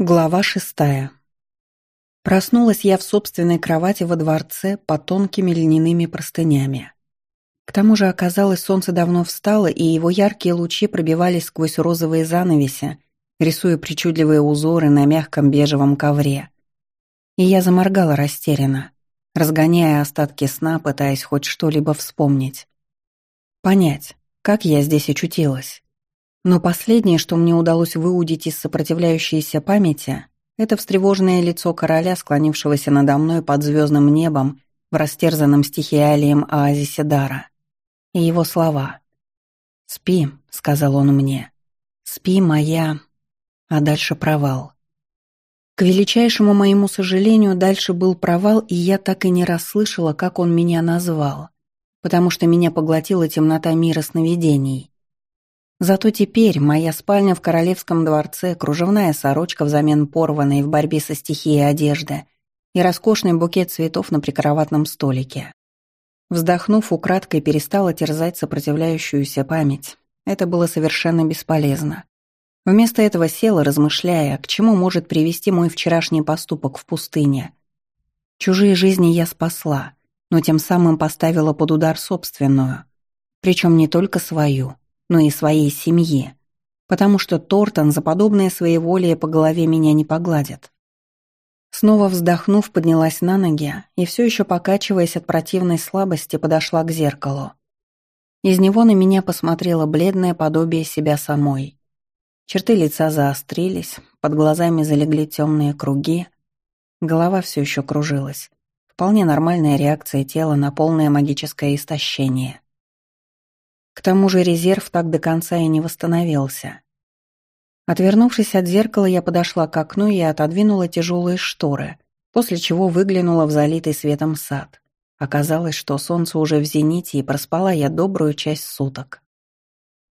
Глава шестая. Проснулась я в собственной кровати во дворце под тонкими льняными простынями. К тому же оказалось, солнце давно встало, и его яркие лучи пробивались сквозь розовые занавеси, рисуя причудливые узоры на мягком бежевом ковре. И я заморгала растерянно, разгоняя остатки сна, пытаясь хоть что-либо вспомнить. Понять, как я здесь очутилась. Но последнее, что мне удалось выудить из сопротивляющейся памяти, это встревоженное лицо короля, склонившегося надо мной под звездным небом в растерзанном стихиалием оазисе Дара. И его слова. «Спи», — сказал он мне. «Спи, моя...» А дальше провал. К величайшему моему сожалению, дальше был провал, и я так и не расслышала, как он меня назвал, потому что меня поглотила темнота мира сновидений. Зато теперь моя спальня в королевском дворце, кружевная сорочка взамен порванной в борьбе со стихией одежды и роскошный букет цветов на прикроватном столике. Вздохнув, украдкой перестала терзать сопротивляющуюся память. Это было совершенно бесполезно. Вместо этого села, размышляя, к чему может привести мой вчерашний поступок в пустыне. Чужие жизни я спасла, но тем самым поставила под удар собственную. Причем не только свою — но и своей семьи, потому что Тортон за подобное своеволие по голове меня не погладит. Снова вздохнув, поднялась на ноги и все еще покачиваясь от противной слабости, подошла к зеркалу. Из него на меня посмотрело бледное подобие себя самой. Черты лица заострились, под глазами залегли темные круги, голова все еще кружилась. Вполне нормальная реакция тела на полное магическое истощение. К тому же резерв так до конца и не восстановился. Отвернувшись от зеркала, я подошла к окну и отодвинула тяжелые шторы, после чего выглянула в залитый светом сад. Оказалось, что солнце уже в зените, и проспала я добрую часть суток.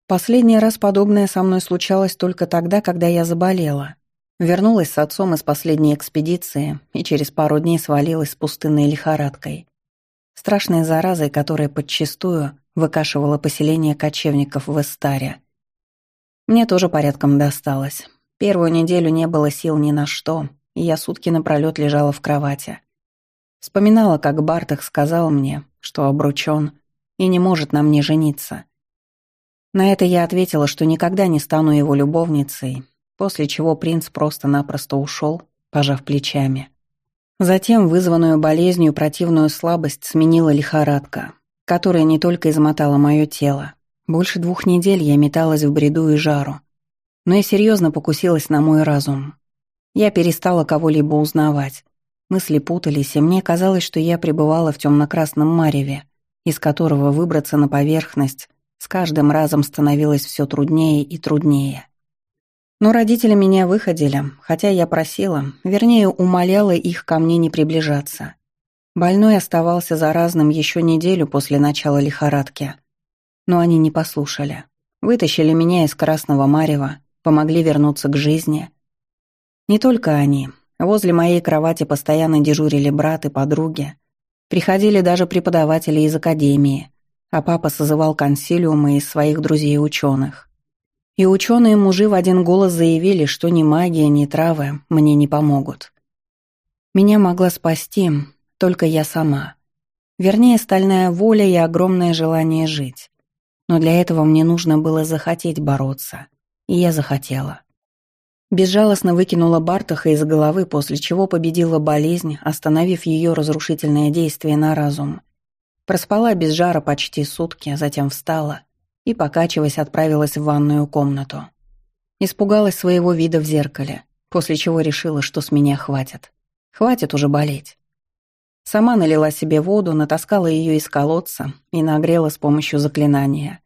Последний раз подобное со мной случалось только тогда, когда я заболела. Вернулась с отцом из последней экспедиции и через пару дней свалилась с пустынной лихорадкой. Страшной заразой, которая подчистую выкашивала поселение кочевников в Эстаре. Мне тоже порядком досталось. Первую неделю не было сил ни на что, и я сутки напролёт лежала в кровати. Вспоминала, как Бартах сказал мне, что обручён и не может на мне жениться. На это я ответила, что никогда не стану его любовницей, после чего принц просто-напросто ушёл, пожав плечами. Затем вызванную болезнью противную слабость сменила лихорадка, которая не только измотала мое тело. Больше двух недель я металась в бреду и жару. Но я серьезно покусилась на мой разум. Я перестала кого-либо узнавать. Мысли путались, и мне казалось, что я пребывала в темно-красном мареве, из которого выбраться на поверхность с каждым разом становилось все труднее и труднее. Но родители меня выходили, хотя я просила, вернее, умоляла их ко мне не приближаться. Больной оставался заразным еще неделю после начала лихорадки. Но они не послушали. Вытащили меня из красного марева, помогли вернуться к жизни. Не только они. Возле моей кровати постоянно дежурили брат и подруги. Приходили даже преподаватели из академии, а папа созывал консилиумы из своих друзей-ученых. И ученые-мужи в один голос заявили, что ни магия, ни травы мне не помогут. Меня могла спасти только я сама. Вернее, стальная воля и огромное желание жить. Но для этого мне нужно было захотеть бороться. И я захотела. Безжалостно выкинула Бартаха из головы, после чего победила болезнь, остановив ее разрушительное действие на разум. Проспала без жара почти сутки, затем встала и, покачиваясь, отправилась в ванную комнату. Испугалась своего вида в зеркале, после чего решила, что с меня хватит. Хватит уже болеть. Сама налила себе воду, натаскала ее из колодца и нагрела с помощью заклинания.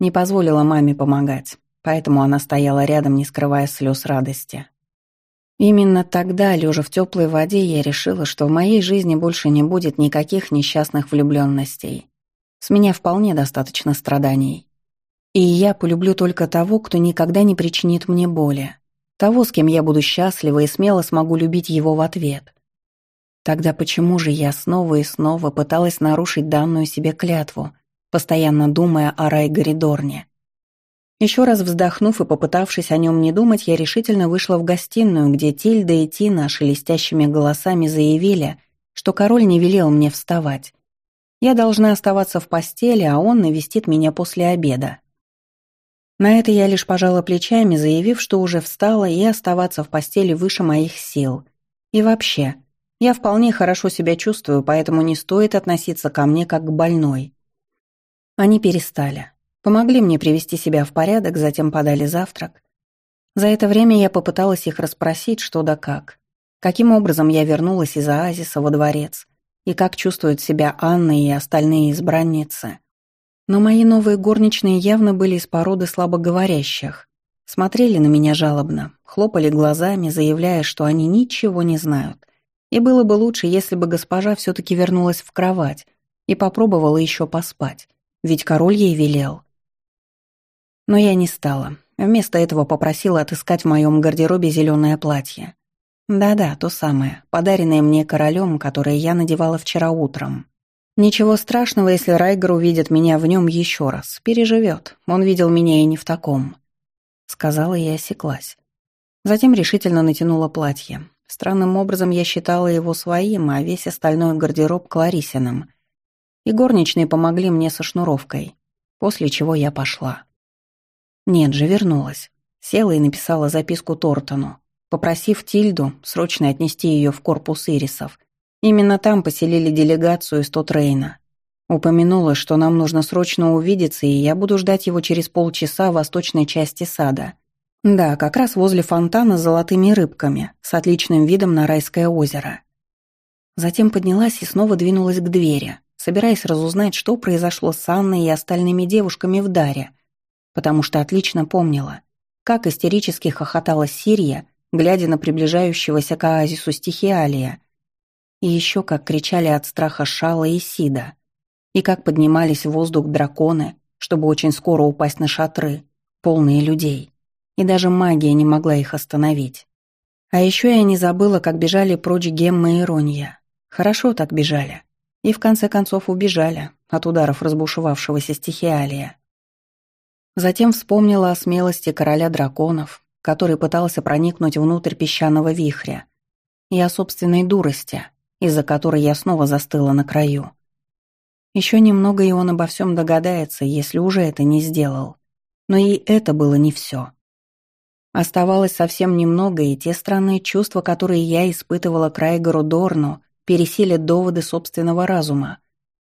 Не позволила маме помогать, поэтому она стояла рядом, не скрывая слез радости. Именно тогда, лежа в теплой воде, я решила, что в моей жизни больше не будет никаких несчастных влюбленностей. С меня вполне достаточно страданий. И я полюблю только того, кто никогда не причинит мне боли. Того, с кем я буду счастлива и смело смогу любить его в ответ. Тогда почему же я снова и снова пыталась нарушить данную себе клятву, постоянно думая о Райгаре Дорне? Еще раз вздохнув и попытавшись о нем не думать, я решительно вышла в гостиную, где Тильда и Тина шелестящими голосами заявили, что король не велел мне вставать. Я должна оставаться в постели, а он навестит меня после обеда. На это я лишь пожала плечами, заявив, что уже встала и оставаться в постели выше моих сил. И вообще, я вполне хорошо себя чувствую, поэтому не стоит относиться ко мне как к больной. Они перестали. Помогли мне привести себя в порядок, затем подали завтрак. За это время я попыталась их расспросить, что да как. Каким образом я вернулась из оазиса во дворец, и как чувствуют себя Анна и остальные избранницы. Но мои новые горничные явно были из породы слабоговорящих. Смотрели на меня жалобно, хлопали глазами, заявляя, что они ничего не знают. И было бы лучше, если бы госпожа все-таки вернулась в кровать и попробовала еще поспать, ведь король ей велел. Но я не стала. Вместо этого попросила отыскать в моем гардеробе зеленое платье. Да-да, то самое, подаренное мне королем, которое я надевала вчера утром. Ничего страшного, если Райгер увидит меня в нем еще раз. Переживет. Он видел меня и не в таком. Сказала и осеклась. Затем решительно натянула платье. Странным образом я считала его своим, а весь остальной гардероб Кларисиным. И горничные помогли мне со шнуровкой, после чего я пошла. Нет же, вернулась. Села и написала записку Тортону, попросив Тильду срочно отнести ее в корпус ирисов. Именно там поселили делегацию из Тотрейна. Упомянула, что нам нужно срочно увидеться, и я буду ждать его через полчаса в восточной части сада. Да, как раз возле фонтана с золотыми рыбками, с отличным видом на райское озеро. Затем поднялась и снова двинулась к двери, собираясь разузнать, что произошло с Анной и остальными девушками в Даре – потому что отлично помнила, как истерически хохотала Сирия, глядя на приближающегося к оазису стихиалия, и еще как кричали от страха Шала и Сида, и как поднимались в воздух драконы, чтобы очень скоро упасть на шатры, полные людей, и даже магия не могла их остановить. А еще я не забыла, как бежали прочь Гемма и Ронья. Хорошо так бежали. И в конце концов убежали от ударов разбушевавшегося стихиалия. Затем вспомнила о смелости короля драконов, который пытался проникнуть внутрь песчаного вихря, и о собственной дурости, из-за которой я снова застыла на краю. Еще немного, и он обо всем догадается, если уже это не сделал. Но и это было не все. Оставалось совсем немного, и те странные чувства, которые я испытывала к Райгору Дорну, пересилят доводы собственного разума,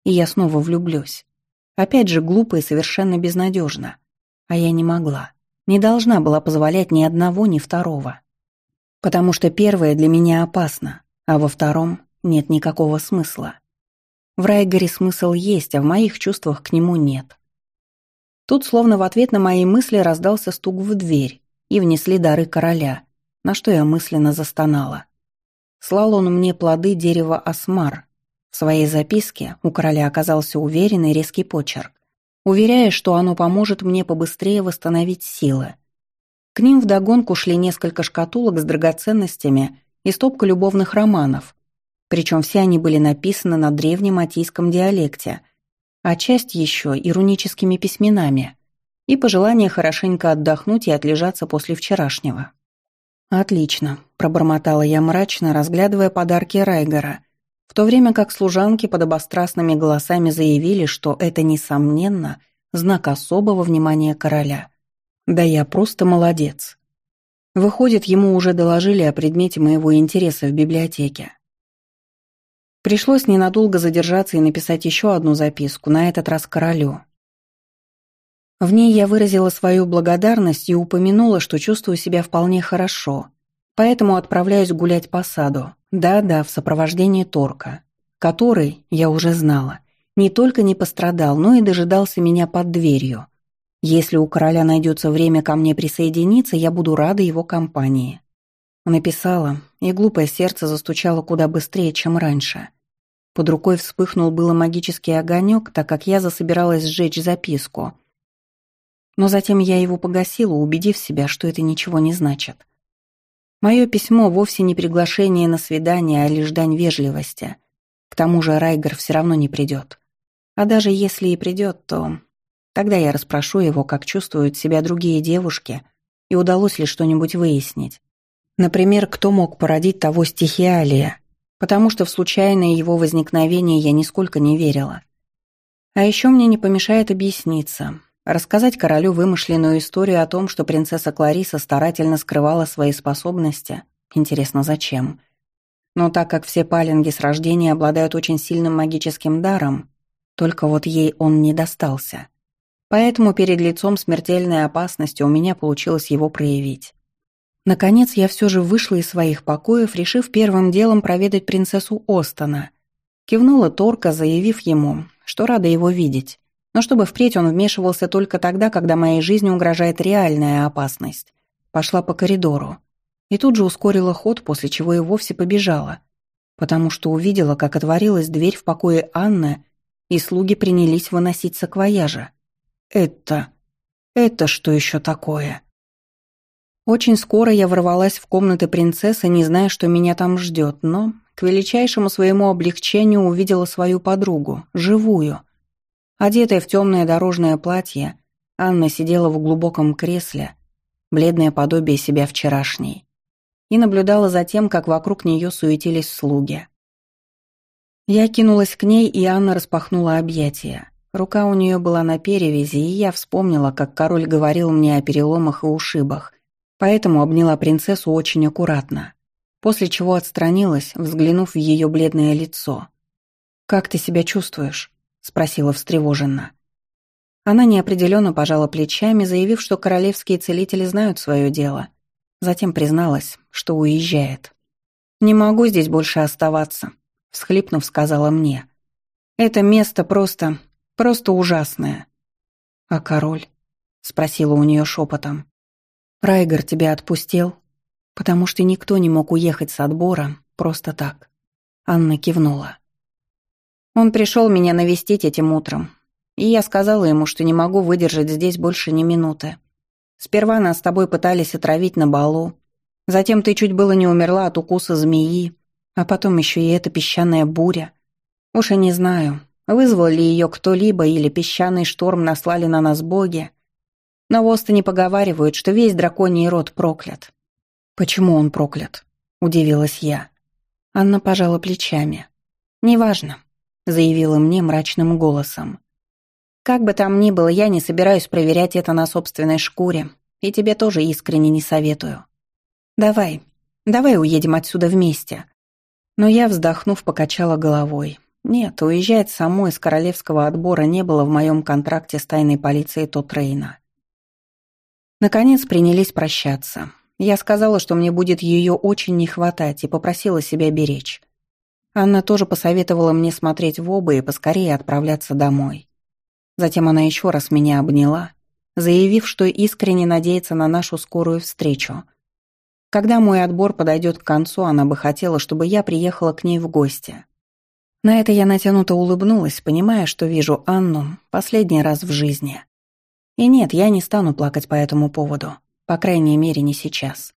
и я снова влюблюсь. Опять же, глупо и совершенно безнадежно. А я не могла. Не должна была позволять ни одного, ни второго. Потому что первое для меня опасно, а во втором нет никакого смысла. В Райгаре смысл есть, а в моих чувствах к нему нет. Тут словно в ответ на мои мысли раздался стук в дверь и внесли дары короля, на что я мысленно застонала. Слал он мне плоды дерева осмар. В своей записке у короля оказался уверенный резкий почерк уверяя, что оно поможет мне побыстрее восстановить силы. К ним вдогонку шли несколько шкатулок с драгоценностями и стопка любовных романов, причем все они были написаны на древнем атийском диалекте, а часть еще ироническими письменами и пожелание хорошенько отдохнуть и отлежаться после вчерашнего. «Отлично», — пробормотала я мрачно, разглядывая подарки Райгера, в то время как служанки под обострастными голосами заявили, что это, несомненно, знак особого внимания короля. Да я просто молодец. Выходит, ему уже доложили о предмете моего интереса в библиотеке. Пришлось ненадолго задержаться и написать еще одну записку, на этот раз королю. В ней я выразила свою благодарность и упомянула, что чувствую себя вполне хорошо, поэтому отправляюсь гулять по саду. Да-да, в сопровождении Торка, который, я уже знала, не только не пострадал, но и дожидался меня под дверью. Если у короля найдется время ко мне присоединиться, я буду рада его компании. Написала, и глупое сердце застучало куда быстрее, чем раньше. Под рукой вспыхнул было магический огонек, так как я засобиралась сжечь записку. Но затем я его погасила, убедив себя, что это ничего не значит. Мое письмо вовсе не приглашение на свидание, а лишь дань вежливости. К тому же Райгер все равно не придет. А даже если и придет, то... Тогда я расспрошу его, как чувствуют себя другие девушки, и удалось ли что-нибудь выяснить. Например, кто мог породить того стихиалия, потому что в случайное его возникновение я нисколько не верила. А еще мне не помешает объясниться, рассказать королю вымышленную историю о том, что принцесса Клариса старательно скрывала свои способности. Интересно, зачем? Но так как все палинги с рождения обладают очень сильным магическим даром, только вот ей он не достался. Поэтому перед лицом смертельной опасности у меня получилось его проявить. Наконец я все же вышла из своих покоев, решив первым делом проведать принцессу Остона. Кивнула Торка, заявив ему, что рада его видеть, но чтобы впредь он вмешивался только тогда, когда моей жизни угрожает реальная опасность. Пошла по коридору. И тут же ускорила ход, после чего и вовсе побежала, потому что увидела, как отворилась дверь в покое Анны, и слуги принялись выносить саквояжа. Это... это что еще такое? Очень скоро я ворвалась в комнаты принцессы, не зная, что меня там ждет, но, к величайшему своему облегчению, увидела свою подругу, живую. Одетая в темное дорожное платье, Анна сидела в глубоком кресле, бледное подобие себя вчерашней, и наблюдала за тем, как вокруг нее суетились слуги. Я кинулась к ней, и Анна распахнула объятия. Рука у нее была на перевязи, и я вспомнила, как король говорил мне о переломах и ушибах, поэтому обняла принцессу очень аккуратно, после чего отстранилась, взглянув в ее бледное лицо. «Как ты себя чувствуешь?» — спросила встревоженно. Она неопределенно пожала плечами, заявив, что королевские целители знают свое дело. Затем призналась, что уезжает. «Не могу здесь больше оставаться», всхлипнув, сказала мне. «Это место просто... просто ужасное». «А король?» — спросила у нее шепотом. «Райгер тебя отпустил?» «Потому что никто не мог уехать с отбора просто так». Анна кивнула. Он пришел меня навестить этим утром, и я сказала ему, что не могу выдержать здесь больше ни минуты. Сперва нас с тобой пытались отравить на балу, затем ты чуть было не умерла от укуса змеи, а потом еще и эта песчаная буря. Уж и не знаю, вызвал ли ее кто-либо или песчаный шторм наслали на нас боги. Но в Остоне поговаривают, что весь драконий род проклят. «Почему он проклят?» — удивилась я. Анна пожала плечами. «Неважно», — заявила мне мрачным голосом. «Как бы там ни было, я не собираюсь проверять это на собственной шкуре, и тебе тоже искренне не советую. Давай, давай уедем отсюда вместе. Но я, вздохнув, покачала головой. Нет, уезжать самой из королевского отбора не было в моем контракте с тайной полицией Тотрейна. Наконец принялись прощаться. Я сказала, что мне будет ее очень не хватать, и попросила себя беречь. Анна тоже посоветовала мне смотреть в оба и поскорее отправляться домой. Затем она еще раз меня обняла, заявив, что искренне надеется на нашу скорую встречу — когда мой отбор подойдет к концу, она бы хотела, чтобы я приехала к ней в гости. На это я натянуто улыбнулась, понимая, что вижу Анну последний раз в жизни. И нет, я не стану плакать по этому поводу. По крайней мере, не сейчас.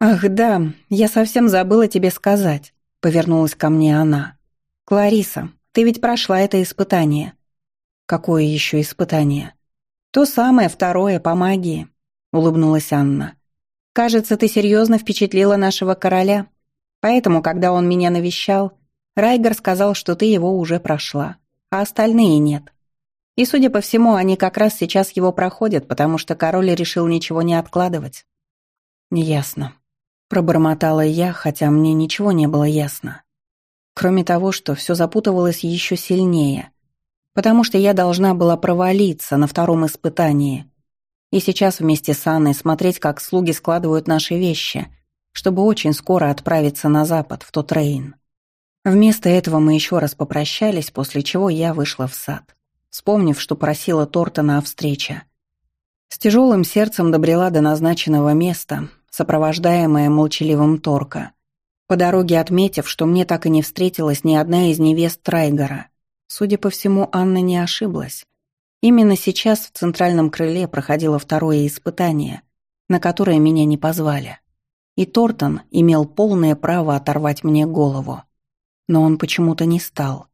«Ах, да, я совсем забыла тебе сказать», — повернулась ко мне она. «Клариса, ты ведь прошла это испытание». «Какое еще испытание?» «То самое, второе, по магии», — улыбнулась Анна. Кажется, ты серьезно впечатлила нашего короля. Поэтому, когда он меня навещал, Райгер сказал, что ты его уже прошла, а остальные нет. И, судя по всему, они как раз сейчас его проходят, потому что король решил ничего не откладывать. Ясно. Пробормотала я, хотя мне ничего не было ясно. Кроме того, что все запутывалось еще сильнее, потому что я должна была провалиться на втором испытании, и сейчас вместе с Анной смотреть, как слуги складывают наши вещи, чтобы очень скоро отправиться на запад, в тот Рейн. Вместо этого мы еще раз попрощались, после чего я вышла в сад, вспомнив, что просила Тортона о встрече. С тяжелым сердцем добрела до назначенного места, сопровождаемая молчаливым Торка, по дороге отметив, что мне так и не встретилась ни одна из невест Трайгора. Судя по всему, Анна не ошиблась. Именно сейчас в центральном крыле проходило второе испытание, на которое меня не позвали. И Тортон имел полное право оторвать мне голову. Но он почему-то не стал.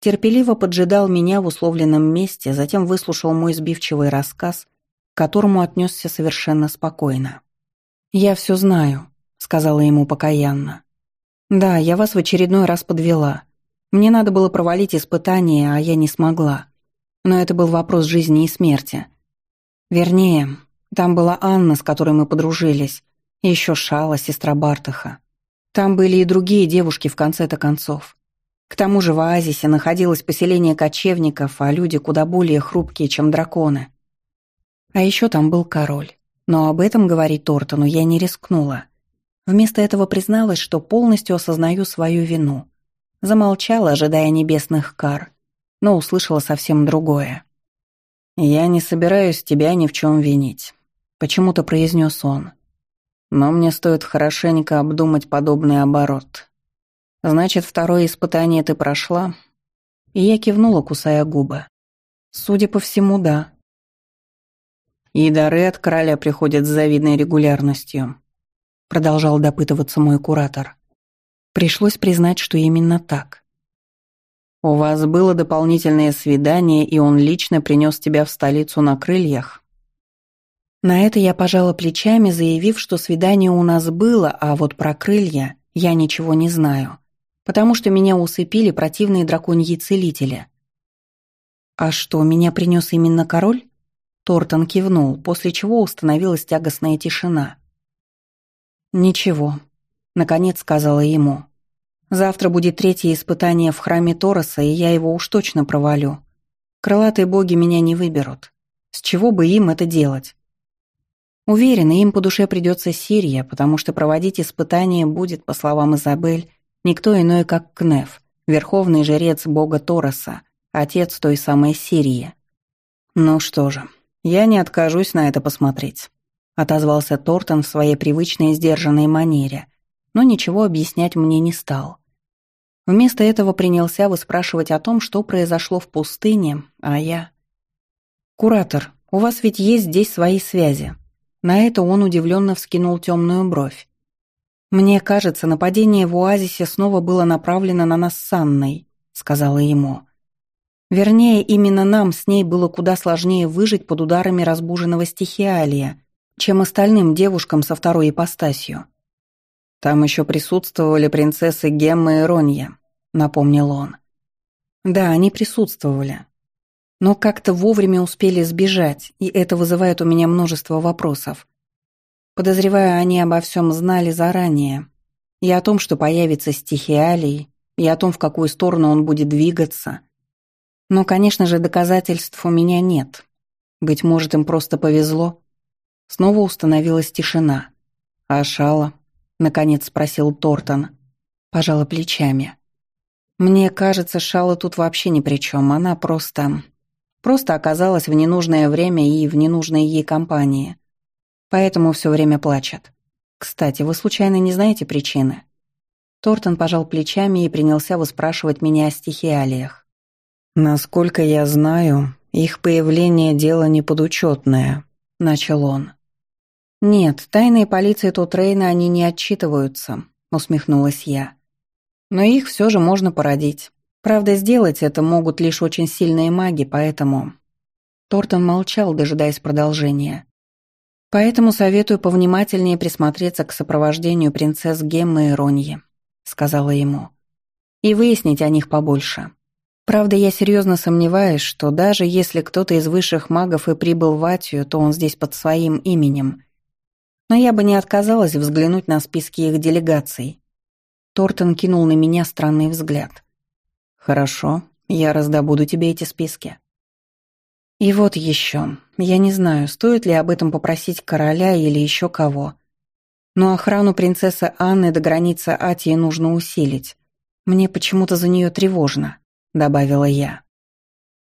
терпеливо поджидал меня в условленном месте, затем выслушал мой сбивчивый рассказ, к которому отнесся совершенно спокойно. «Я все знаю», — сказала ему покаянно. «Да, я вас в очередной раз подвела. Мне надо было провалить испытание, а я не смогла. Но это был вопрос жизни и смерти. Вернее, там была Анна, с которой мы подружились, еще Шала, сестра Бартаха. Там были и другие девушки в конце-то концов. К тому же в оазисе находилось поселение кочевников, а люди куда более хрупкие, чем драконы. А еще там был король. Но об этом говорить Тортону я не рискнула. Вместо этого призналась, что полностью осознаю свою вину. Замолчала, ожидая небесных кар, но услышала совсем другое. «Я не собираюсь тебя ни в чем винить», — почему-то произнес он. «Но мне стоит хорошенько обдумать подобный оборот. Значит, второе испытание ты прошла?» И я кивнула, кусая губы. «Судя по всему, да». «И дары от короля приходят с завидной регулярностью», продолжал допытываться мой куратор. Пришлось признать, что именно так. «У вас было дополнительное свидание, и он лично принес тебя в столицу на крыльях?» На это я пожала плечами, заявив, что свидание у нас было, а вот про крылья я ничего не знаю потому что меня усыпили противные драконьи целители. «А что, меня принес именно король?» Тортон кивнул, после чего установилась тягостная тишина. «Ничего», — наконец сказала ему. «Завтра будет третье испытание в храме Тороса, и я его уж точно провалю. Крылатые боги меня не выберут. С чего бы им это делать?» Уверена, им по душе придется Сирия, потому что проводить испытание будет, по словам Изабель, Никто иной, как Кнеф, верховный жрец бога Тороса, отец той самой Сирии. «Ну что же, я не откажусь на это посмотреть», — отозвался Тортон в своей привычной сдержанной манере, но ничего объяснять мне не стал. Вместо этого принялся выспрашивать о том, что произошло в пустыне, а я... «Куратор, у вас ведь есть здесь свои связи». На это он удивленно вскинул темную бровь. «Мне кажется, нападение в оазисе снова было направлено на нас с Анной», — сказала ему. Вернее, именно нам с ней было куда сложнее выжить под ударами разбуженного стихиалия, чем остальным девушкам со второй ипостасью. «Там еще присутствовали принцессы Гемма и Ронья», — напомнил он. «Да, они присутствовали. Но как-то вовремя успели сбежать, и это вызывает у меня множество вопросов. Подозреваю, они обо всем знали заранее. И о том, что появится стихиалий, и о том, в какую сторону он будет двигаться. Но, конечно же, доказательств у меня нет. Быть может, им просто повезло. Снова установилась тишина. «А Шала?» — наконец спросил Тортон. Пожала плечами. «Мне кажется, Шала тут вообще ни при чем. Она просто... Просто оказалась в ненужное время и в ненужной ей компании. Поэтому все время плачет. Кстати, вы случайно не знаете причины?» Тортон пожал плечами и принялся выспрашивать меня о стихиалиях. «Насколько я знаю, их появление – дело неподучетное», – начал он. «Нет, тайные полиции Тутрейна они не отчитываются», – усмехнулась я. «Но их все же можно породить. Правда, сделать это могут лишь очень сильные маги, поэтому...» Тортон молчал, дожидаясь продолжения. Поэтому советую повнимательнее присмотреться к сопровождению принцесс Геммы и Роньи», — сказала ему. «И выяснить о них побольше. Правда, я серьезно сомневаюсь, что даже если кто-то из высших магов и прибыл в Атию, то он здесь под своим именем. Но я бы не отказалась взглянуть на списки их делегаций». Тортон кинул на меня странный взгляд. «Хорошо, я раздобуду тебе эти списки». И вот еще. Я не знаю, стоит ли об этом попросить короля или еще кого. Но охрану принцессы Анны до границы Атии нужно усилить. Мне почему-то за нее тревожно, добавила я.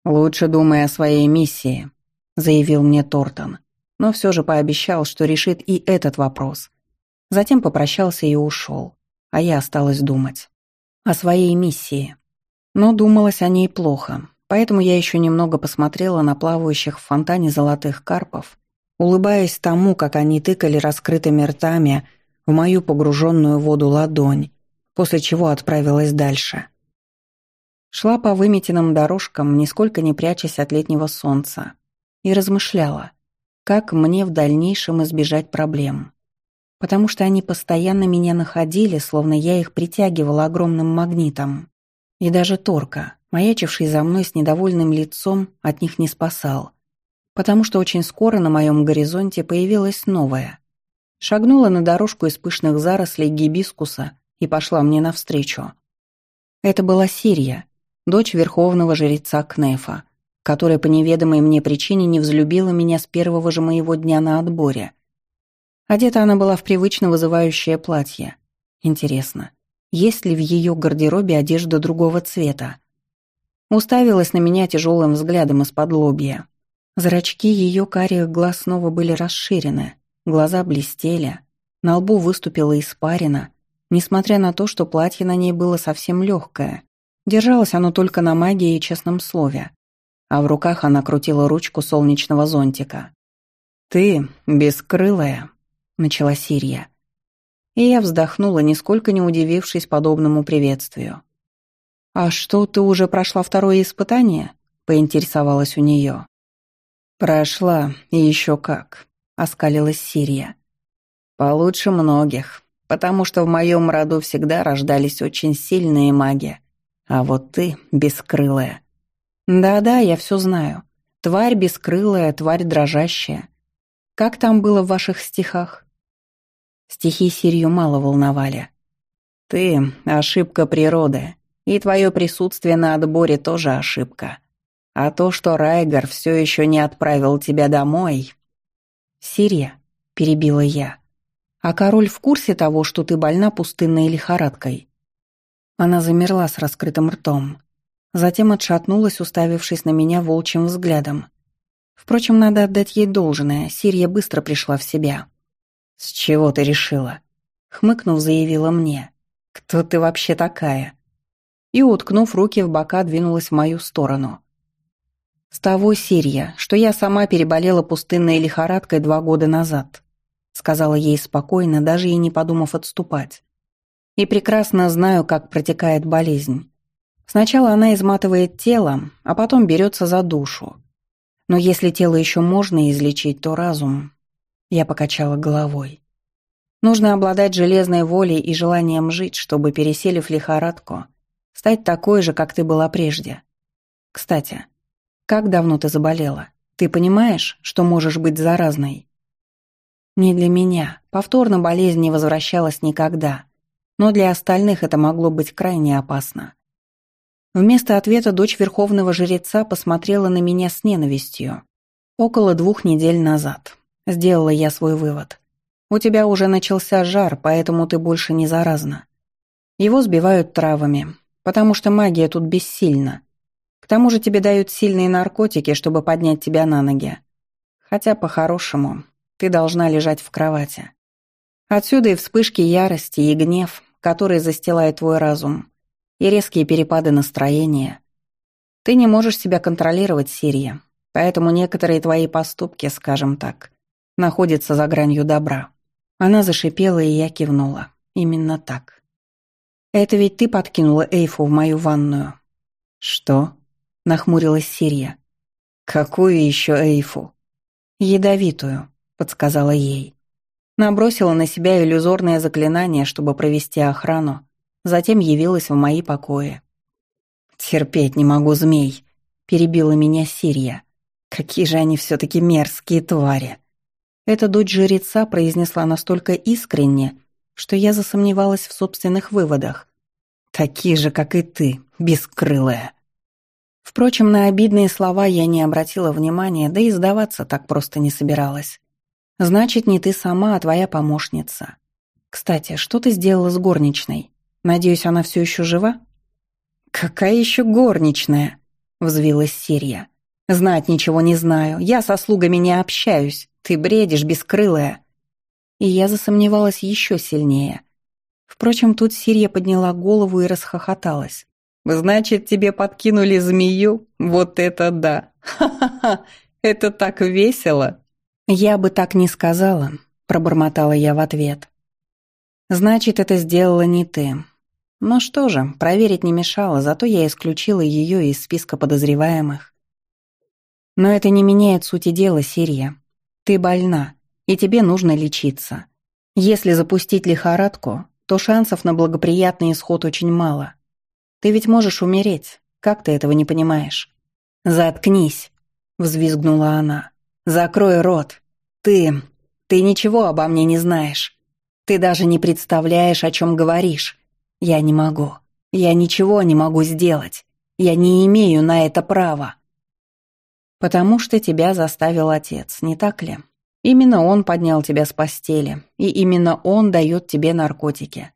Лучше думай о своей миссии, заявил мне Тортон, но все же пообещал, что решит и этот вопрос. Затем попрощался и ушел, а я осталась думать. О своей миссии. Но думалось о ней плохо, Поэтому я еще немного посмотрела на плавающих в фонтане золотых карпов, улыбаясь тому, как они тыкали раскрытыми ртами в мою погруженную в воду ладонь, после чего отправилась дальше. Шла по выметенным дорожкам, нисколько не прячась от летнего солнца, и размышляла, как мне в дальнейшем избежать проблем. Потому что они постоянно меня находили, словно я их притягивала огромным магнитом. И даже Торка, маячивший за мной с недовольным лицом, от них не спасал. Потому что очень скоро на моем горизонте появилась новая. Шагнула на дорожку из пышных зарослей гибискуса и пошла мне навстречу. Это была Сирия, дочь верховного жреца Кнефа, которая по неведомой мне причине не взлюбила меня с первого же моего дня на отборе. Одета она была в привычно вызывающее платье. Интересно, есть ли в ее гардеробе одежда другого цвета? Уставилась на меня тяжелым взглядом из-под лобья. Зрачки ее карих глаз снова были расширены, глаза блестели, на лбу выступила испарина, несмотря на то, что платье на ней было совсем легкое, Держалось оно только на магии и честном слове. А в руках она крутила ручку солнечного зонтика. «Ты бескрылая», — начала Сирия. И я вздохнула, нисколько не удивившись подобному приветствию. «А что, ты уже прошла второе испытание?» — поинтересовалась у нее. «Прошла, и еще как», — оскалилась Сирия. «Получше многих, потому что в моем роду всегда рождались очень сильные маги, а вот ты бескрылая. Да-да, я все знаю. Тварь бескрылая, тварь дрожащая. Как там было в ваших стихах? Стихи Сирию мало волновали. Ты — ошибка природы, и твое присутствие на отборе тоже ошибка. А то, что Райгар все еще не отправил тебя домой... Сирия, — перебила я. А король в курсе того, что ты больна пустынной лихорадкой? Она замерла с раскрытым ртом. Затем отшатнулась, уставившись на меня волчьим взглядом. Впрочем, надо отдать ей должное, Сирия быстро пришла в себя. «С чего ты решила?» Хмыкнув, заявила мне. «Кто ты вообще такая?» И, уткнув руки в бока, двинулась в мою сторону. «С того Сирия, что я сама переболела пустынной лихорадкой два года назад», сказала ей спокойно, даже и не подумав отступать. И прекрасно знаю, как протекает болезнь. Сначала она изматывает тело, а потом берется за душу. Но если тело еще можно излечить, то разум... Я покачала головой. Нужно обладать железной волей и желанием жить, чтобы, переселив лихорадку, стать такой же, как ты была прежде. Кстати, как давно ты заболела? Ты понимаешь, что можешь быть заразной? Не для меня. Повторно болезнь не возвращалась никогда но для остальных это могло быть крайне опасно. Вместо ответа дочь верховного жреца посмотрела на меня с ненавистью. Около двух недель назад. Сделала я свой вывод. У тебя уже начался жар, поэтому ты больше не заразна. Его сбивают травами, потому что магия тут бессильна. К тому же тебе дают сильные наркотики, чтобы поднять тебя на ноги. Хотя, по-хорошему, ты должна лежать в кровати. Отсюда и вспышки ярости, и гнев, который застилает твой разум, и резкие перепады настроения. Ты не можешь себя контролировать, Сирия, поэтому некоторые твои поступки, скажем так, находятся за гранью добра. Она зашипела, и я кивнула. Именно так. «Это ведь ты подкинула Эйфу в мою ванную». «Что?» — нахмурилась Сирия. «Какую еще Эйфу?» «Ядовитую», — подсказала ей. Набросила на себя иллюзорное заклинание, чтобы провести охрану, затем явилась в мои покои. «Терпеть не могу змей», — перебила меня Сирия. «Какие же они все-таки мерзкие твари!» Эта дочь жреца произнесла настолько искренне, что я засомневалась в собственных выводах. «Такие же, как и ты, бескрылая». Впрочем, на обидные слова я не обратила внимания, да и сдаваться так просто не собиралась. Значит, не ты сама, а твоя помощница. Кстати, что ты сделала с горничной? Надеюсь, она все еще жива? Какая еще горничная? Взвилась Сирия. Знать ничего не знаю. Я со слугами не общаюсь. Ты бредишь, бескрылая. И я засомневалась еще сильнее. Впрочем, тут Сирия подняла голову и расхохоталась. «Значит, тебе подкинули змею? Вот это да! Ха-ха-ха! Это так весело!» «Я бы так не сказала», — пробормотала я в ответ. «Значит, это сделала не ты. Но что же, проверить не мешало, зато я исключила ее из списка подозреваемых. Но это не меняет сути дела, Сирия. Ты больна, и тебе нужно лечиться. Если запустить лихорадку, то шансов на благоприятный исход очень мало. Ты ведь можешь умереть, как ты этого не понимаешь? Заткнись, взвизгнула она. Закрой рот. Ты... ты ничего обо мне не знаешь. Ты даже не представляешь, о чем говоришь. Я не могу. Я ничего не могу сделать. Я не имею на это права. Потому что тебя заставил отец, не так ли? Именно он поднял тебя с постели, и именно он дает тебе наркотики.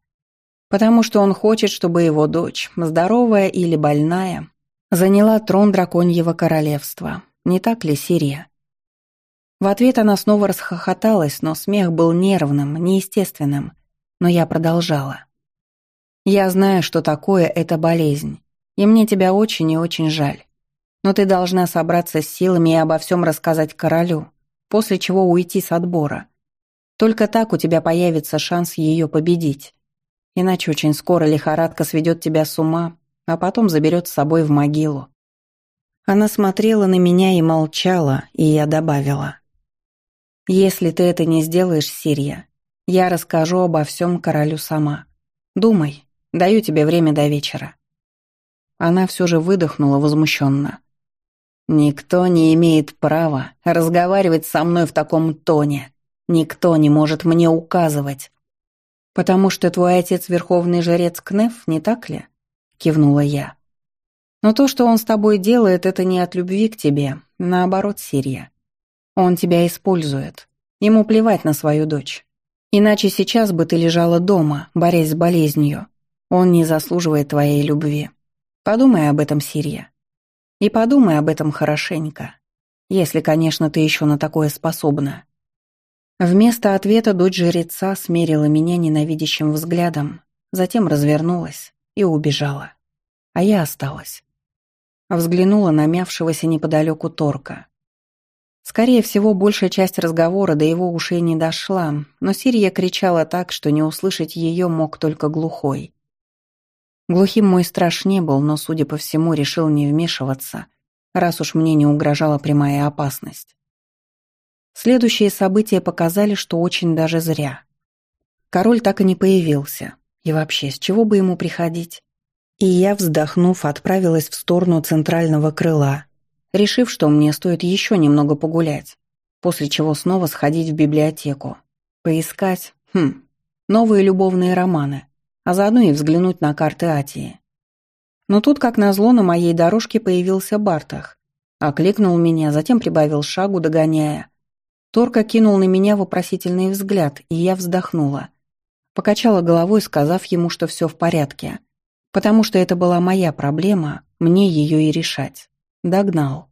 Потому что он хочет, чтобы его дочь, здоровая или больная, заняла трон драконьего королевства. Не так ли, Сирия? В ответ она снова расхохоталась, но смех был нервным, неестественным. Но я продолжала. «Я знаю, что такое эта болезнь, и мне тебя очень и очень жаль. Но ты должна собраться с силами и обо всем рассказать королю, после чего уйти с отбора. Только так у тебя появится шанс ее победить. Иначе очень скоро лихорадка сведет тебя с ума, а потом заберет с собой в могилу. Она смотрела на меня и молчала, и я добавила. «Если ты это не сделаешь, Сирия, я расскажу обо всем королю сама. Думай, даю тебе время до вечера». Она все же выдохнула возмущенно. «Никто не имеет права разговаривать со мной в таком тоне. Никто не может мне указывать». «Потому что твой отец верховный жрец Кнеф, не так ли?» — кивнула я. «Но то, что он с тобой делает, это не от любви к тебе, наоборот, Сирия. Он тебя использует. Ему плевать на свою дочь. Иначе сейчас бы ты лежала дома, борясь с болезнью. Он не заслуживает твоей любви. Подумай об этом, Сирия. И подумай об этом хорошенько. Если, конечно, ты еще на такое способна. Вместо ответа дочь жреца смерила меня ненавидящим взглядом, затем развернулась и убежала. А я осталась. Взглянула на мявшегося неподалеку торка. Скорее всего, большая часть разговора до его ушей не дошла, но Сирия кричала так, что не услышать ее мог только глухой. Глухим мой страж не был, но, судя по всему, решил не вмешиваться, раз уж мне не угрожала прямая опасность. Следующие события показали, что очень даже зря. Король так и не появился. И вообще, с чего бы ему приходить? И я, вздохнув, отправилась в сторону центрального крыла, решив, что мне стоит еще немного погулять, после чего снова сходить в библиотеку, поискать, хм, новые любовные романы, а заодно и взглянуть на карты Атии. Но тут, как назло, на моей дорожке появился Бартах. Окликнул меня, затем прибавил шагу, догоняя. Торка кинул на меня вопросительный взгляд, и я вздохнула. Покачала головой, сказав ему, что все в порядке. Потому что это была моя проблема, мне ее и решать. Догнал.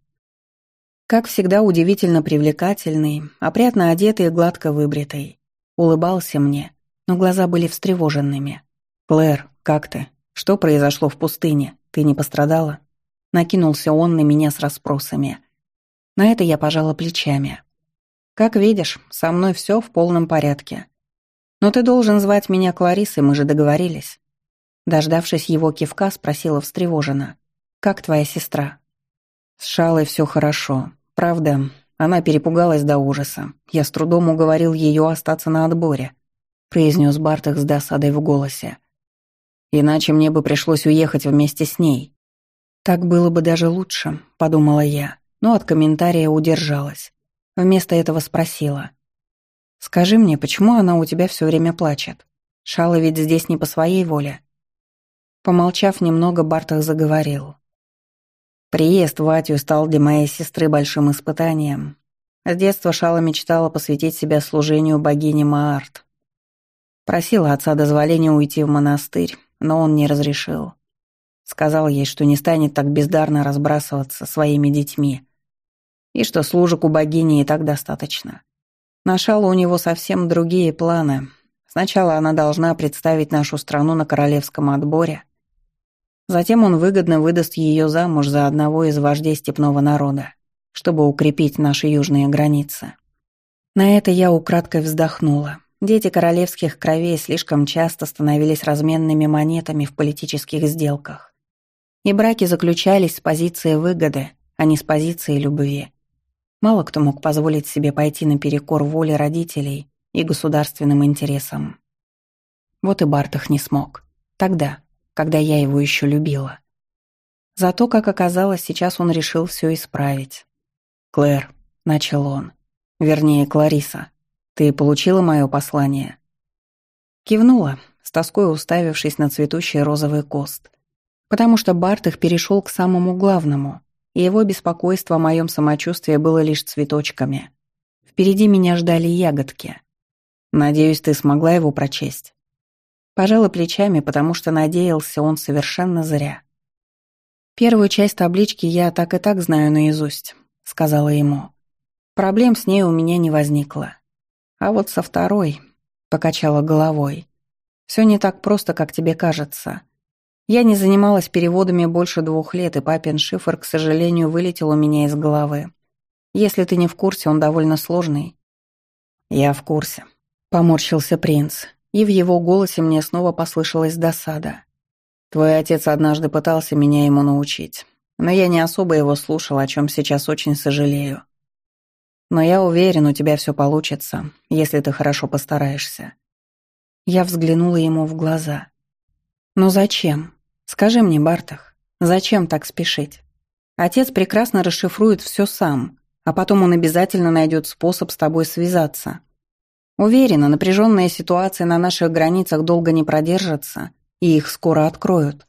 Как всегда удивительно привлекательный, опрятно одетый и гладко выбритый. Улыбался мне, но глаза были встревоженными. «Клэр, как ты? Что произошло в пустыне? Ты не пострадала?» Накинулся он на меня с расспросами. На это я пожала плечами. «Как видишь, со мной все в полном порядке. Но ты должен звать меня Кларисой, мы же договорились». Дождавшись его кивка, спросила встревоженно. «Как твоя сестра?» «С Шалой все хорошо. Правда, она перепугалась до ужаса. Я с трудом уговорил ее остаться на отборе», произнес Бартах с досадой в голосе. Иначе мне бы пришлось уехать вместе с ней. Так было бы даже лучше, подумала я, но от комментария удержалась. Вместо этого спросила. «Скажи мне, почему она у тебя все время плачет? Шала ведь здесь не по своей воле». Помолчав немного, Бартах заговорил. Приезд в Атию стал для моей сестры большим испытанием. С детства Шала мечтала посвятить себя служению богине Маарт. Просила отца дозволения уйти в монастырь, но он не разрешил. Сказал ей, что не станет так бездарно разбрасываться своими детьми, и что служек у богини и так достаточно. Нашала у него совсем другие планы. Сначала она должна представить нашу страну на королевском отборе, затем он выгодно выдаст ее замуж за одного из вождей степного народа, чтобы укрепить наши южные границы. На это я украдкой вздохнула. Дети королевских кровей слишком часто становились разменными монетами в политических сделках. И браки заключались с позиции выгоды, а не с позиции любви. Мало кто мог позволить себе пойти наперекор воле родителей и государственным интересам. Вот и Бартах не смог. Тогда, когда я его еще любила. Зато, как оказалось, сейчас он решил все исправить. «Клэр», — начал он, — «вернее, Клариса, ты получила мое послание?» Кивнула, с тоской уставившись на цветущий розовый кост. Потому что Бартах перешел к самому главному, и его беспокойство о моем самочувствии было лишь цветочками. Впереди меня ждали ягодки. Надеюсь, ты смогла его прочесть. Пожала плечами, потому что надеялся он совершенно зря. «Первую часть таблички я так и так знаю наизусть», — сказала ему. «Проблем с ней у меня не возникло. А вот со второй...» — покачала головой. «Все не так просто, как тебе кажется. Я не занималась переводами больше двух лет, и папин шифр, к сожалению, вылетел у меня из головы. Если ты не в курсе, он довольно сложный». «Я в курсе», — поморщился принц, и в его голосе мне снова послышалась досада. «Твой отец однажды пытался меня ему научить, но я не особо его слушал, о чем сейчас очень сожалею. Но я уверен, у тебя все получится, если ты хорошо постараешься». Я взглянула ему в глаза. «Но зачем? Скажи мне, Бартах, зачем так спешить? Отец прекрасно расшифрует все сам, а потом он обязательно найдет способ с тобой связаться. Уверена, напряженная ситуация на наших границах долго не продержится, и их скоро откроют.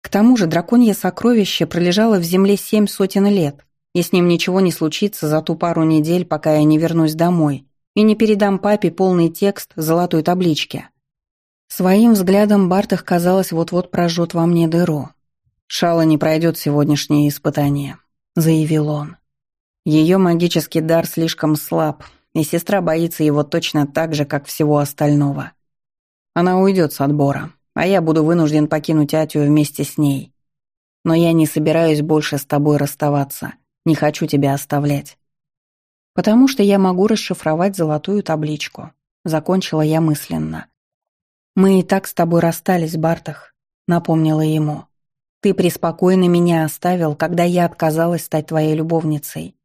К тому же драконье сокровище пролежало в земле семь сотен лет, и с ним ничего не случится за ту пару недель, пока я не вернусь домой и не передам папе полный текст золотой таблички. Своим взглядом Бартах, казалось, вот-вот прожжет во мне дыру. «Шала не пройдет сегодняшнее испытание», — заявил он. «Ее магический дар слишком слаб, и сестра боится его точно так же, как всего остального. Она уйдет с отбора, а я буду вынужден покинуть Атию вместе с ней. Но я не собираюсь больше с тобой расставаться, не хочу тебя оставлять. Потому что я могу расшифровать золотую табличку», — закончила я мысленно. «Мы и так с тобой расстались, Бартах», — напомнила ему. «Ты преспокойно меня оставил, когда я отказалась стать твоей любовницей.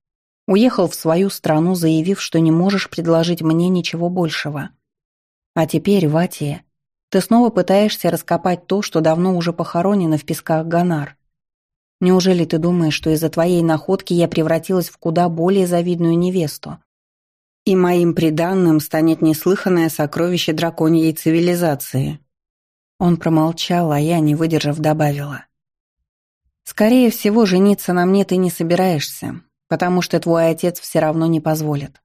Уехал в свою страну, заявив, что не можешь предложить мне ничего большего. А теперь, Ватия, ты снова пытаешься раскопать то, что давно уже похоронено в песках Ганар. Неужели ты думаешь, что из-за твоей находки я превратилась в куда более завидную невесту? и моим приданным станет неслыханное сокровище драконьей цивилизации». Он промолчал, а я, не выдержав, добавила. «Скорее всего, жениться на мне ты не собираешься, потому что твой отец все равно не позволит.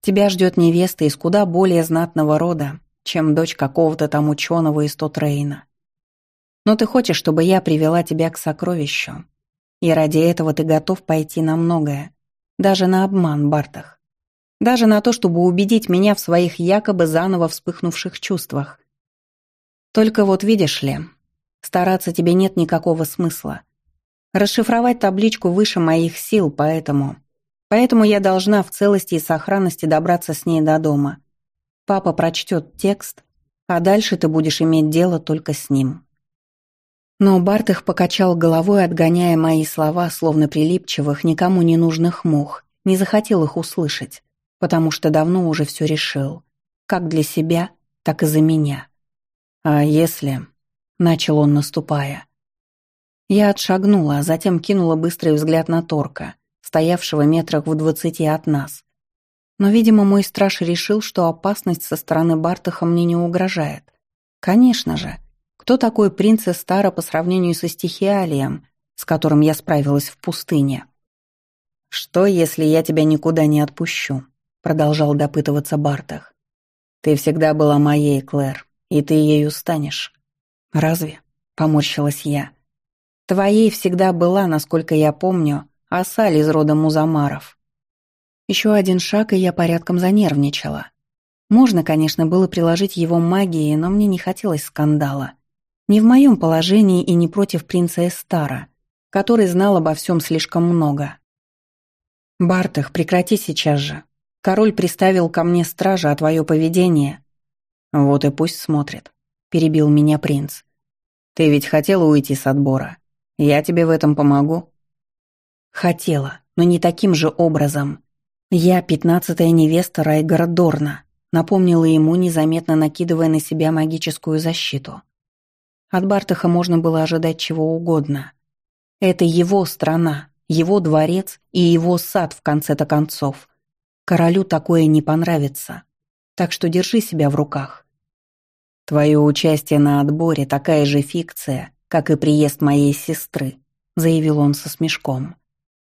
Тебя ждет невеста из куда более знатного рода, чем дочь какого-то там ученого из Тотрейна. Но ты хочешь, чтобы я привела тебя к сокровищу, и ради этого ты готов пойти на многое, даже на обман, Бартах. Даже на то, чтобы убедить меня в своих якобы заново вспыхнувших чувствах. Только вот видишь ли, стараться тебе нет никакого смысла. Расшифровать табличку выше моих сил, поэтому... Поэтому я должна в целости и сохранности добраться с ней до дома. Папа прочтет текст, а дальше ты будешь иметь дело только с ним. Но Бартых покачал головой, отгоняя мои слова, словно прилипчивых, никому не нужных мух, не захотел их услышать потому что давно уже все решил. Как для себя, так и за меня. А если... Начал он, наступая. Я отшагнула, а затем кинула быстрый взгляд на Торка, стоявшего метрах в двадцати от нас. Но, видимо, мой страж решил, что опасность со стороны Бартаха мне не угрожает. Конечно же. Кто такой принц Эстара по сравнению со стихиалием, с которым я справилась в пустыне? «Что, если я тебя никуда не отпущу?» продолжал допытываться Бартах. Ты всегда была моей, Клэр, и ты ею станешь. Разве? Поморщилась я. Твоей всегда была, насколько я помню, Асаль из рода Музамаров. Еще один шаг, и я порядком занервничала. Можно, конечно, было приложить его магией, но мне не хотелось скандала. Не в моем положении и не против принца Эстара, который знал обо всем слишком много. «Бартах, прекрати сейчас же. Король приставил ко мне стража, а твое поведение Вот и пусть смотрит, перебил меня принц. Ты ведь хотела уйти с отбора. Я тебе в этом помогу. Хотела, но не таким же образом. Я пятнадцатая невеста Райгора Дорна, напомнила ему, незаметно накидывая на себя магическую защиту. От Бартаха можно было ожидать чего угодно. Это его страна, его дворец и его сад в конце-то концов. Королю такое не понравится. Так что держи себя в руках. Твое участие на отборе такая же фикция, как и приезд моей сестры, заявил он со смешком.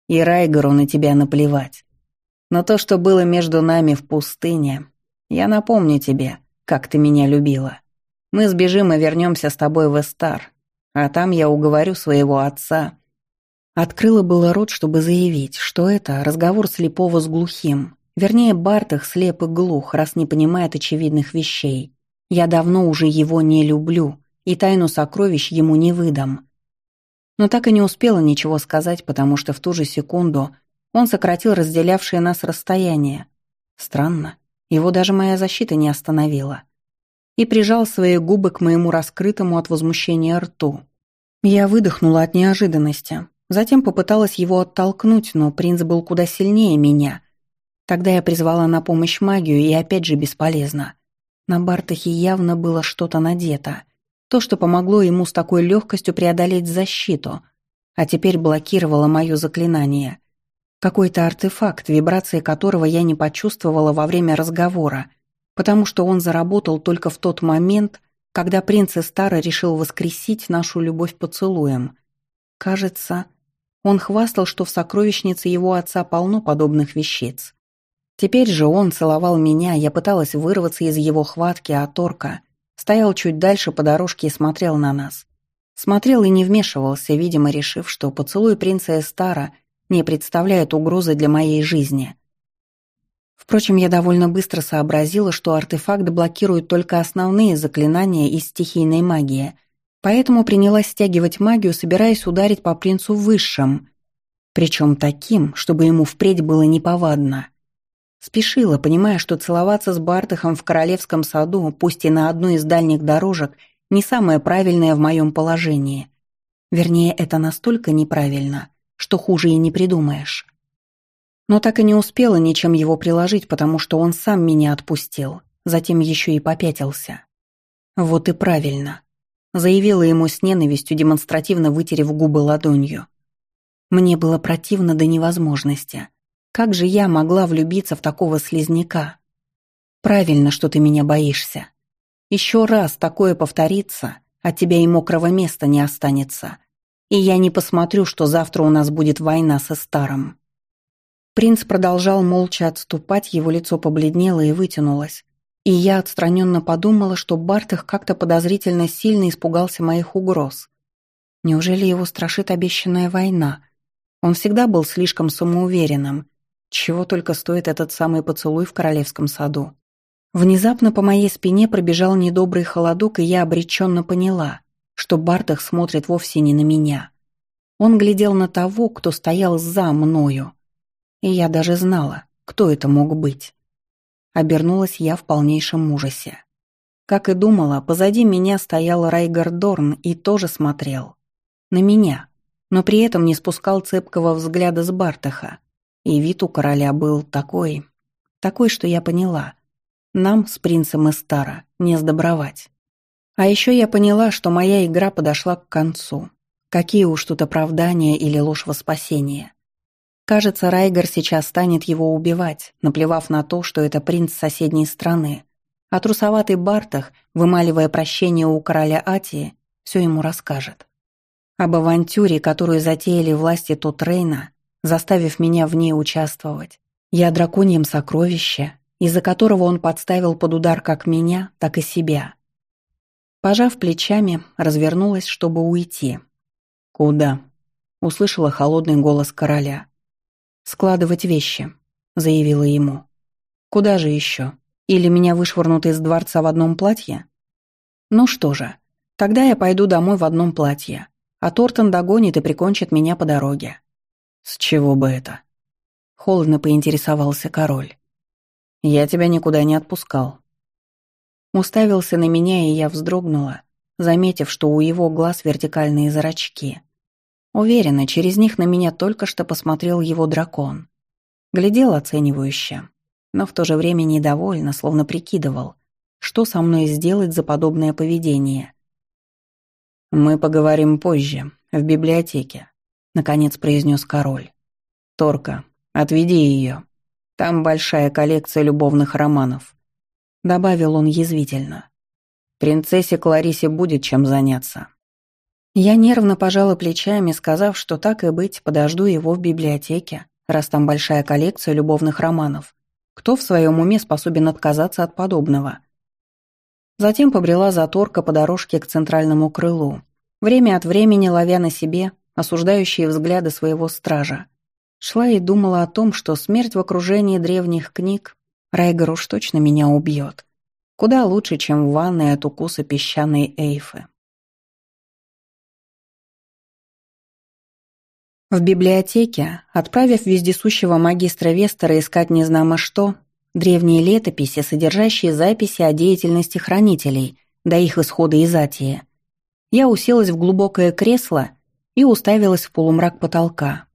И Райгору на тебя наплевать. Но то, что было между нами в пустыне, я напомню тебе, как ты меня любила. Мы сбежим и вернемся с тобой в Эстар, а там я уговорю своего отца. Открыла было рот, чтобы заявить, что это разговор слепого с глухим. Вернее, Бартах слеп и глух, раз не понимает очевидных вещей. Я давно уже его не люблю, и тайну сокровищ ему не выдам. Но так и не успела ничего сказать, потому что в ту же секунду он сократил разделявшее нас расстояние. Странно, его даже моя защита не остановила. И прижал свои губы к моему раскрытому от возмущения рту. Я выдохнула от неожиданности. Затем попыталась его оттолкнуть, но принц был куда сильнее меня. Тогда я призвала на помощь магию, и опять же бесполезно. На Бартахе явно было что-то надето. То, что помогло ему с такой легкостью преодолеть защиту, а теперь блокировало мое заклинание. Какой-то артефакт, вибрации которого я не почувствовала во время разговора, потому что он заработал только в тот момент, когда принц Эстара решил воскресить нашу любовь поцелуем. Кажется, он хвастал, что в сокровищнице его отца полно подобных вещиц. Теперь же он целовал меня, я пыталась вырваться из его хватки, а Торка стоял чуть дальше по дорожке и смотрел на нас. Смотрел и не вмешивался, видимо, решив, что поцелуй принца Эстара не представляет угрозы для моей жизни. Впрочем, я довольно быстро сообразила, что артефакт блокирует только основные заклинания из стихийной магии, поэтому принялась стягивать магию, собираясь ударить по принцу высшим, причем таким, чтобы ему впредь было неповадно. Спешила, понимая, что целоваться с Бартахом в королевском саду, пусть и на одной из дальних дорожек, не самое правильное в моем положении. Вернее, это настолько неправильно, что хуже и не придумаешь. Но так и не успела ничем его приложить, потому что он сам меня отпустил, затем еще и попятился. Вот и правильно. Заявила ему с ненавистью, демонстративно вытерев губы ладонью. Мне было противно до невозможности. Как же я могла влюбиться в такого слизняка? Правильно, что ты меня боишься. Еще раз такое повторится, от тебя и мокрого места не останется и я не посмотрю, что завтра у нас будет война со старым». Принц продолжал молча отступать, его лицо побледнело и вытянулось. И я отстраненно подумала, что Бартых как-то подозрительно сильно испугался моих угроз. Неужели его страшит обещанная война? Он всегда был слишком самоуверенным. Чего только стоит этот самый поцелуй в королевском саду. Внезапно по моей спине пробежал недобрый холодок, и я обреченно поняла что Бартах смотрит вовсе не на меня. Он глядел на того, кто стоял за мною. И я даже знала, кто это мог быть. Обернулась я в полнейшем ужасе. Как и думала, позади меня стоял Райгар Дорн и тоже смотрел. На меня, но при этом не спускал цепкого взгляда с Бартаха. И вид у короля был такой... Такой, что я поняла. Нам с принцем Эстара не сдобровать. А еще я поняла, что моя игра подошла к концу. Какие уж тут оправдания или ложь во спасение. Кажется, Райгер сейчас станет его убивать, наплевав на то, что это принц соседней страны. А трусоватый Бартах, вымаливая прощение у короля Атии, все ему расскажет. Об авантюре, которую затеяли власти Тотрейна, заставив меня в ней участвовать. Я драконьем сокровище, из-за которого он подставил под удар как меня, так и себя. Пожав плечами, развернулась, чтобы уйти. «Куда?» — услышала холодный голос короля. «Складывать вещи», — заявила ему. «Куда же еще? Или меня вышвырнут из дворца в одном платье?» «Ну что же, тогда я пойду домой в одном платье, а Тортон догонит и прикончит меня по дороге». «С чего бы это?» — холодно поинтересовался король. «Я тебя никуда не отпускал. Уставился на меня, и я вздрогнула, заметив, что у его глаз вертикальные зрачки. Уверена, через них на меня только что посмотрел его дракон. Глядел оценивающе, но в то же время недовольно, словно прикидывал, что со мной сделать за подобное поведение. «Мы поговорим позже, в библиотеке», — наконец произнес король. «Торка, отведи ее. Там большая коллекция любовных романов», — добавил он язвительно. «Принцессе Кларисе будет чем заняться». Я нервно пожала плечами, сказав, что так и быть, подожду его в библиотеке, раз там большая коллекция любовных романов. Кто в своем уме способен отказаться от подобного? Затем побрела заторка по дорожке к центральному крылу, время от времени ловя на себе осуждающие взгляды своего стража. Шла и думала о том, что смерть в окружении древних книг Райгер уж точно меня убьет. Куда лучше, чем в ванной от укуса песчаной эйфы. В библиотеке, отправив вездесущего магистра Вестера искать незнамо что, древние летописи, содержащие записи о деятельности хранителей до их исхода из Атии, я уселась в глубокое кресло и уставилась в полумрак потолка.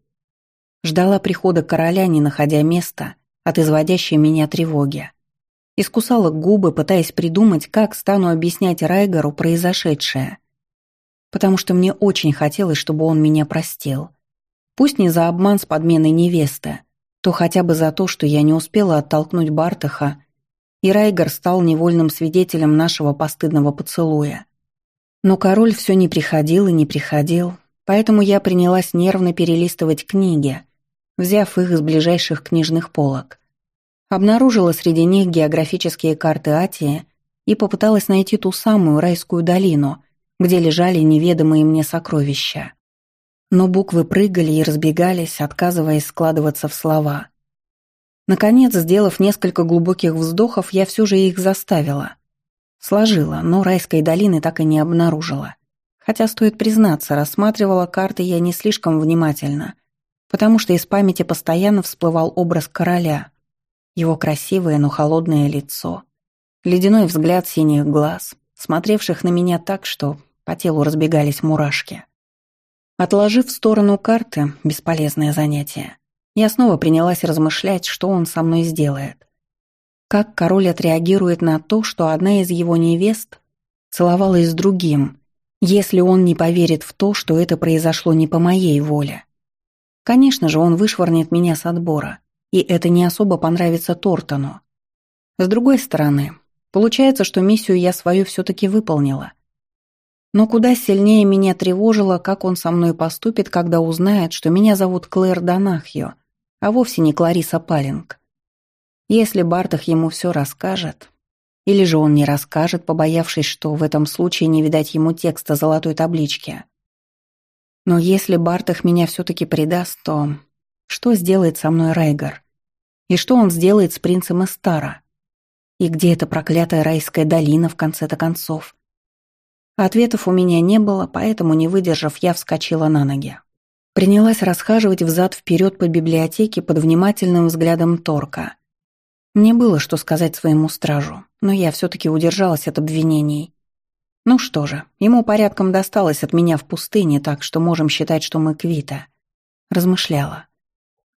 Ждала прихода короля, не находя места от изводящей меня тревоги. Искусала губы, пытаясь придумать, как стану объяснять Райгару произошедшее. Потому что мне очень хотелось, чтобы он меня простил. Пусть не за обман с подменой невесты, то хотя бы за то, что я не успела оттолкнуть Бартаха, и Райгар стал невольным свидетелем нашего постыдного поцелуя. Но король все не приходил и не приходил, поэтому я принялась нервно перелистывать книги, взяв их из ближайших книжных полок. Обнаружила среди них географические карты Атии и попыталась найти ту самую райскую долину, где лежали неведомые мне сокровища. Но буквы прыгали и разбегались, отказываясь складываться в слова. Наконец, сделав несколько глубоких вздохов, я все же их заставила. Сложила, но райской долины так и не обнаружила. Хотя, стоит признаться, рассматривала карты я не слишком внимательно, потому что из памяти постоянно всплывал образ короля. Его красивое, но холодное лицо. Ледяной взгляд синих глаз, смотревших на меня так, что по телу разбегались мурашки. Отложив в сторону карты, бесполезное занятие, я снова принялась размышлять, что он со мной сделает. Как король отреагирует на то, что одна из его невест целовалась с другим, если он не поверит в то, что это произошло не по моей воле. Конечно же, он вышвырнет меня с отбора, и это не особо понравится Тортону. С другой стороны, получается, что миссию я свою все-таки выполнила. Но куда сильнее меня тревожило, как он со мной поступит, когда узнает, что меня зовут Клэр Донахьо, а вовсе не Клариса Палинг. Если Бартах ему все расскажет, или же он не расскажет, побоявшись, что в этом случае не видать ему текста золотой таблички. Но если Бартах меня все-таки предаст, то что сделает со мной Райгар? И что он сделает с принцем Эстара? И где эта проклятая райская долина в конце-то концов? Ответов у меня не было, поэтому, не выдержав, я вскочила на ноги. Принялась расхаживать взад-вперед по библиотеке под внимательным взглядом Торка. Мне было что сказать своему стражу, но я все-таки удержалась от обвинений. Ну что же, ему порядком досталось от меня в пустыне, так что можем считать, что мы квита. Размышляла.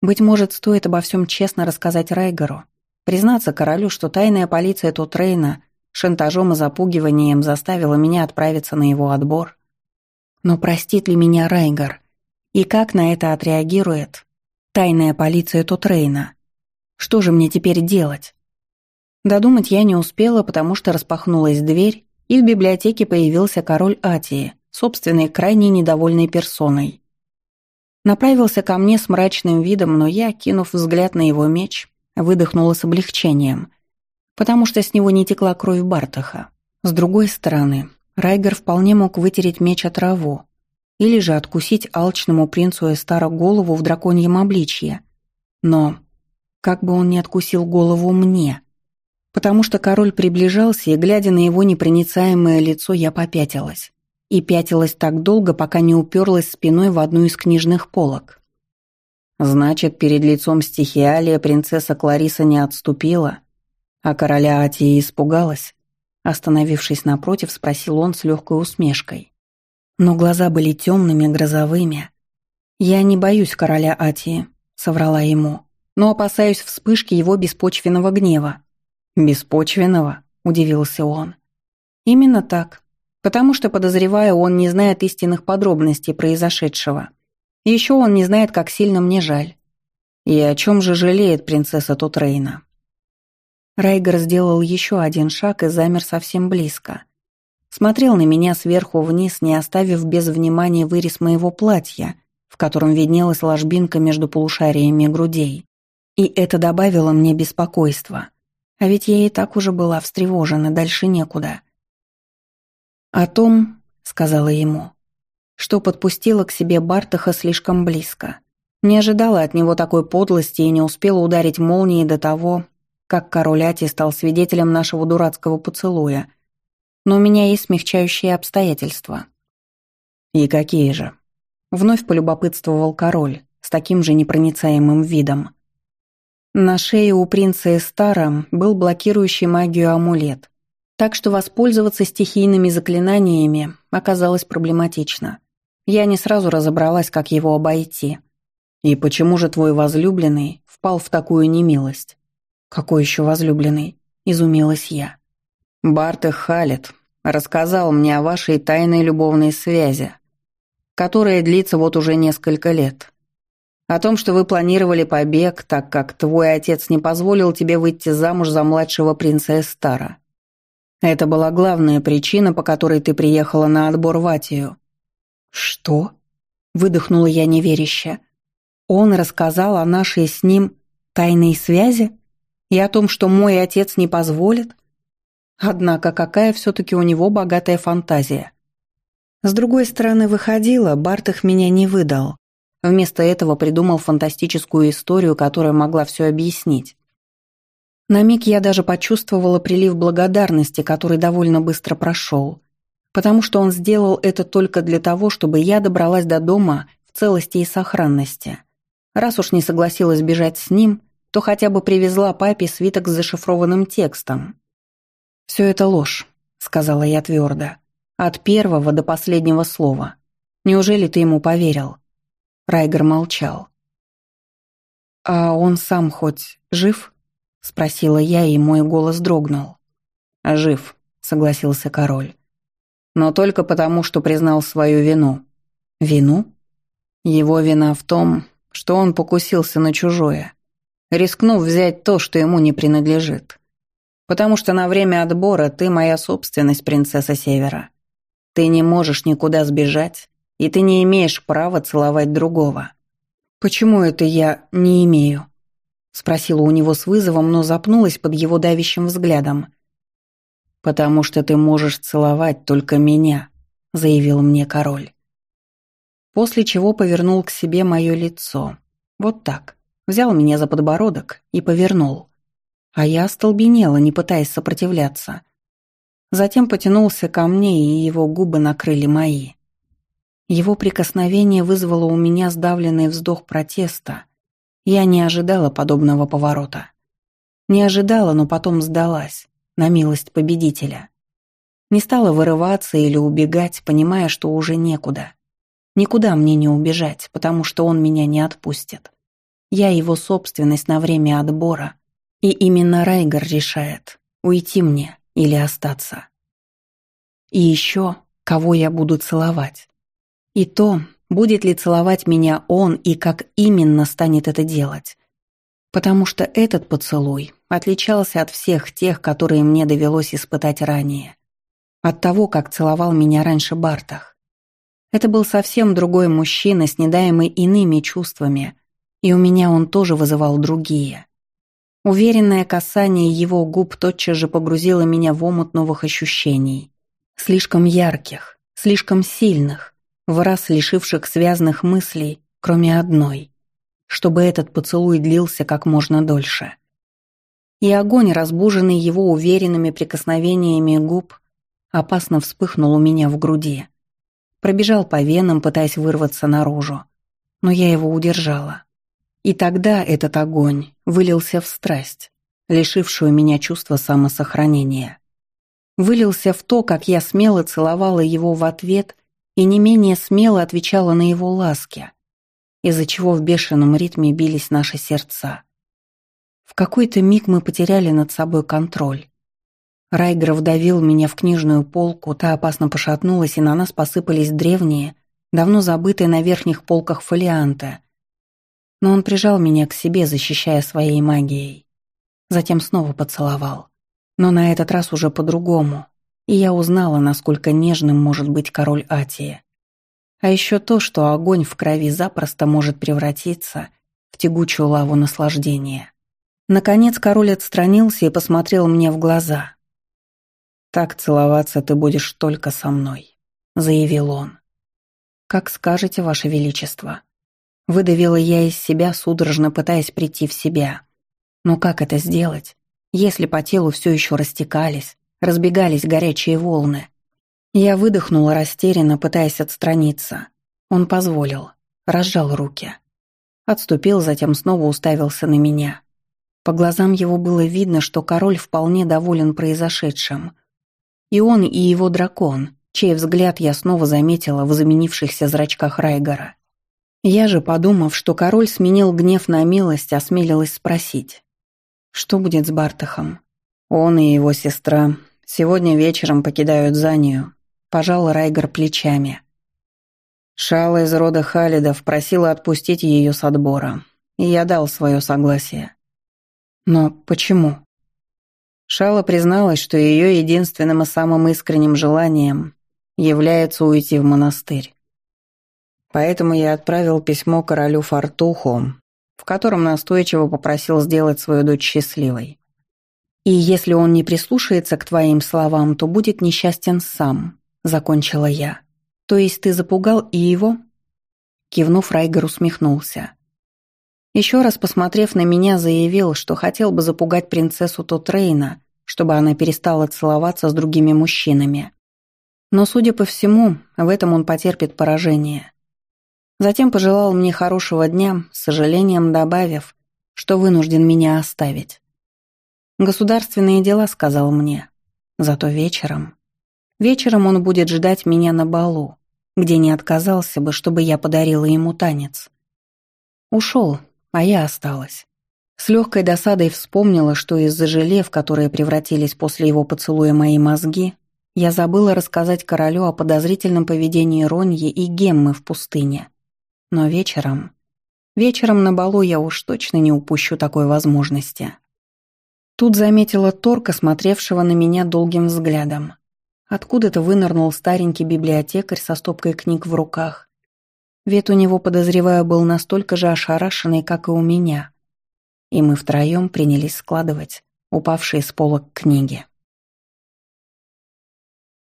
Быть может, стоит обо всем честно рассказать Райгеру, признаться королю, что тайная полиция Тотрейна шантажом и запугиванием заставила меня отправиться на его отбор. Но простит ли меня Райгар? И как на это отреагирует тайная полиция Тутрейна? Что же мне теперь делать? Додумать я не успела, потому что распахнулась дверь, и в библиотеке появился король Атии, собственной крайне недовольной персоной. Направился ко мне с мрачным видом, но я, кинув взгляд на его меч, выдохнула с облегчением, потому что с него не текла кровь Бартаха. С другой стороны, Райгер вполне мог вытереть меч от траву или же откусить алчному принцу Эстара голову в драконьем обличье. Но как бы он ни откусил голову мне, потому что король приближался, и, глядя на его непроницаемое лицо, я попятилась. И пятилась так долго, пока не уперлась спиной в одну из книжных полок. Значит, перед лицом стихиалия принцесса Клариса не отступила, а короля Атии испугалась, Остановившись напротив, спросил он с легкой усмешкой. Но глаза были темными, грозовыми. «Я не боюсь короля Атии», — соврала ему, «но опасаюсь вспышки его беспочвенного гнева». «Беспочвенного?» — удивился он. «Именно так. Потому что, подозреваю, он не знает истинных подробностей произошедшего. Еще он не знает, как сильно мне жаль. И о чем же жалеет принцесса Тутрейна?» Райгер сделал еще один шаг и замер совсем близко. Смотрел на меня сверху вниз, не оставив без внимания вырез моего платья, в котором виднелась ложбинка между полушариями грудей. И это добавило мне беспокойства. А ведь я и так уже была встревожена, дальше некуда. «О том», — сказала ему, — что подпустила к себе Бартаха слишком близко. Не ожидала от него такой подлости и не успела ударить молнией до того, как король Ати стал свидетелем нашего дурацкого поцелуя. Но у меня есть смягчающие обстоятельства. «И какие же?» Вновь полюбопытствовал король с таким же непроницаемым видом. На шее у принца Эстара был блокирующий магию амулет, так что воспользоваться стихийными заклинаниями оказалось проблематично. Я не сразу разобралась, как его обойти. «И почему же твой возлюбленный впал в такую немилость?» «Какой еще возлюбленный?» – изумилась я. «Бартых Халет рассказал мне о вашей тайной любовной связи, которая длится вот уже несколько лет. О том, что вы планировали побег, так как твой отец не позволил тебе выйти замуж за младшего принца Эстара. Это была главная причина, по которой ты приехала на отбор в Атию». «Что?» – выдохнула я неверяще. «Он рассказал о нашей с ним тайной связи?» И о том, что мой отец не позволит? Однако какая все-таки у него богатая фантазия. С другой стороны, выходило, Бартах меня не выдал. Вместо этого придумал фантастическую историю, которая могла все объяснить. На миг я даже почувствовала прилив благодарности, который довольно быстро прошел, потому что он сделал это только для того, чтобы я добралась до дома в целости и сохранности. Раз уж не согласилась бежать с ним, то хотя бы привезла папе свиток с зашифрованным текстом. «Все это ложь», — сказала я твердо. «От первого до последнего слова. Неужели ты ему поверил?» Райгер молчал. «А он сам хоть жив?» — спросила я, и мой голос дрогнул. «Жив», — согласился король. «Но только потому, что признал свою вину». «Вину?» «Его вина в том, что он покусился на чужое рискнув взять то, что ему не принадлежит. Потому что на время отбора ты моя собственность, принцесса Севера. Ты не можешь никуда сбежать, и ты не имеешь права целовать другого. Почему это я не имею? Спросила у него с вызовом, но запнулась под его давящим взглядом. «Потому что ты можешь целовать только меня», — заявил мне король. После чего повернул к себе мое лицо. Вот так взял меня за подбородок и повернул. А я остолбенела, не пытаясь сопротивляться. Затем потянулся ко мне, и его губы накрыли мои. Его прикосновение вызвало у меня сдавленный вздох протеста. Я не ожидала подобного поворота. Не ожидала, но потом сдалась, на милость победителя. Не стала вырываться или убегать, понимая, что уже некуда. Никуда мне не убежать, потому что он меня не отпустит. Я его собственность на время отбора, и именно Райгер решает, уйти мне или остаться. И еще, кого я буду целовать. И то, будет ли целовать меня он и как именно станет это делать. Потому что этот поцелуй отличался от всех тех, которые мне довелось испытать ранее. От того, как целовал меня раньше Бартах. Это был совсем другой мужчина, снедаемый иными чувствами, и у меня он тоже вызывал другие. Уверенное касание его губ тотчас же погрузило меня в омут новых ощущений. Слишком ярких, слишком сильных, в раз лишивших связанных мыслей, кроме одной. Чтобы этот поцелуй длился как можно дольше. И огонь, разбуженный его уверенными прикосновениями губ, опасно вспыхнул у меня в груди. Пробежал по венам, пытаясь вырваться наружу. Но я его удержала. И тогда этот огонь вылился в страсть, лишившую меня чувства самосохранения. вылился в то, как я смело целовала его в ответ и не менее смело отвечала на его ласки, из-за чего в бешеном ритме бились наши сердца. В какой-то миг мы потеряли над собой контроль. Райгер вдавил меня в книжную полку, та опасно пошатнулась, и на нас посыпались древние, давно забытые на верхних полках фолианты. Но он прижал меня к себе, защищая своей магией. Затем снова поцеловал. Но на этот раз уже по-другому, и я узнала, насколько нежным может быть король Атии. А еще то, что огонь в крови запросто может превратиться в тягучую лаву наслаждения. Наконец король отстранился и посмотрел мне в глаза. «Так целоваться ты будешь только со мной», — заявил он. «Как скажете, Ваше Величество». Выдавила я из себя, судорожно пытаясь прийти в себя. Но как это сделать, если по телу все еще растекались, разбегались горячие волны? Я выдохнула растерянно, пытаясь отстраниться. Он позволил, разжал руки. Отступил, затем снова уставился на меня. По глазам его было видно, что король вполне доволен произошедшим. И он, и его дракон, чей взгляд я снова заметила в заменившихся зрачках Райгора. Я же, подумав, что король сменил гнев на милость, осмелилась спросить. Что будет с Бартахом? Он и его сестра сегодня вечером покидают Занию. Пожал Райгор плечами. Шала из рода Халидов просила отпустить ее с отбора, и я дал свое согласие. Но почему? Шала призналась, что ее единственным и самым искренним желанием является уйти в монастырь. Поэтому я отправил письмо королю Фартуху, в котором настойчиво попросил сделать свою дочь счастливой. «И если он не прислушается к твоим словам, то будет несчастен сам», — закончила я. «То есть ты запугал и его?» Кивнув, Райгер усмехнулся. Еще раз посмотрев на меня, заявил, что хотел бы запугать принцессу Тотрейна, чтобы она перестала целоваться с другими мужчинами. Но, судя по всему, в этом он потерпит поражение. Затем пожелал мне хорошего дня, с сожалением добавив, что вынужден меня оставить. «Государственные дела», — сказал мне. Зато вечером... Вечером он будет ждать меня на балу, где не отказался бы, чтобы я подарила ему танец. Ушел, а я осталась. С легкой досадой вспомнила, что из-за желе, в которые превратились после его поцелуя мои мозги, я забыла рассказать королю о подозрительном поведении Роньи и Геммы в пустыне. Но вечером... Вечером на балу я уж точно не упущу такой возможности. Тут заметила Торка, смотревшего на меня долгим взглядом. Откуда-то вынырнул старенький библиотекарь со стопкой книг в руках. Вид у него, подозреваю, был настолько же ошарашенный, как и у меня. И мы втроем принялись складывать упавшие с полок книги.